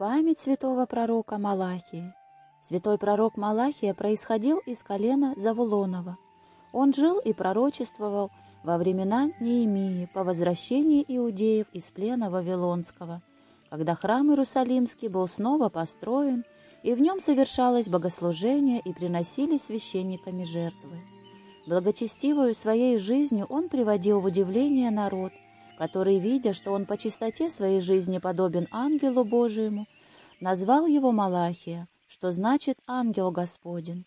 Память святого пророка Малахии. Святой пророк Малахия происходил из колена Завулонова. Он жил и пророчествовал во времена Неемии по возвращении иудеев из плена Вавилонского, когда храм Иерусалимский был снова построен, и в нем совершалось богослужение и приносили священниками жертвы. Благочестивую своей жизнью он приводил в удивление народ, который, видя, что он по чистоте своей жизни подобен ангелу Божиему, назвал его Малахия, что значит «ангел Господень».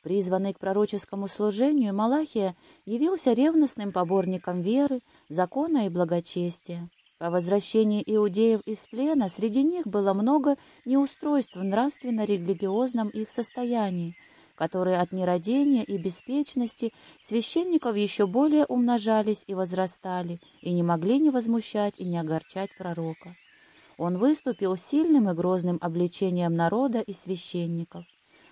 Призванный к пророческому служению, Малахия явился ревностным поборником веры, закона и благочестия. По возвращении иудеев из плена среди них было много неустройств в нравственно-религиозном их состоянии, которые от нерадения и беспечности священников еще более умножались и возрастали, и не могли не возмущать и не огорчать пророка. Он выступил сильным и грозным обличением народа и священников.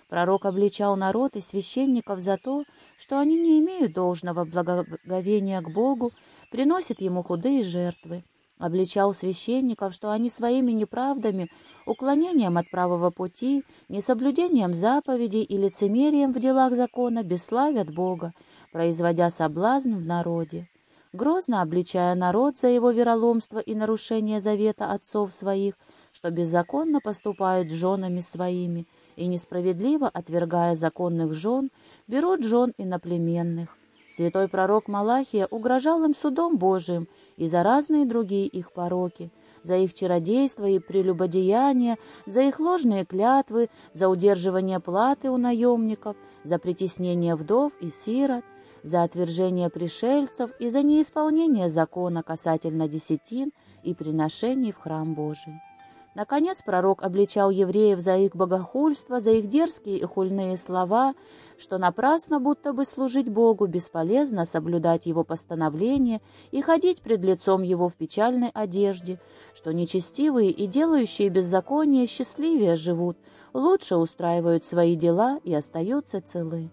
Пророк обличал народ и священников за то, что они не имеют должного благоговения к Богу, приносят Ему худые жертвы, обличал священников, что они своими неправдами, уклонением от правого пути, несоблюдением заповедей и лицемерием в делах закона бесславят Бога, производя соблазн в народе. Грозно обличая народ за его вероломство и нарушение завета отцов своих, что беззаконно поступают с женами своими, и несправедливо, отвергая законных жен, берут жен иноплеменных. Святой пророк Малахия угрожал им судом Божиим и за разные другие их пороки, за их чародейство и прелюбодеяние, за их ложные клятвы, за удерживание платы у наемников, за притеснение вдов и сирот, за отвержение пришельцев и за неисполнение закона касательно десятин и приношений в храм Божий. Наконец пророк обличал евреев за их богохульство, за их дерзкие и хульные слова, что напрасно будто бы служить Богу бесполезно соблюдать Его постановления и ходить пред лицом Его в печальной одежде, что нечестивые и делающие беззаконие счастливее живут, лучше устраивают свои дела и остаются целы.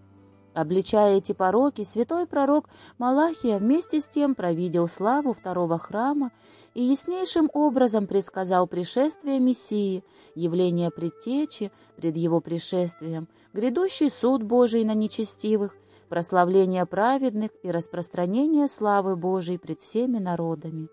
Обличая эти пороки, святой пророк Малахия вместе с тем провидел славу второго храма и яснейшим образом предсказал пришествие Мессии, явление предтечи пред его пришествием, грядущий суд Божий на нечестивых, прославление праведных и распространение славы Божией пред всеми народами.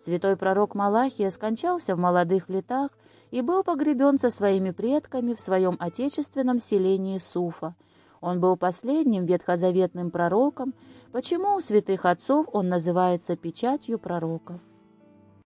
Святой пророк Малахия скончался в молодых летах и был погребен со своими предками в своем отечественном селении Суфа. Он был последним ветхозаветным пророком, почему у святых отцов он называется печатью пророков.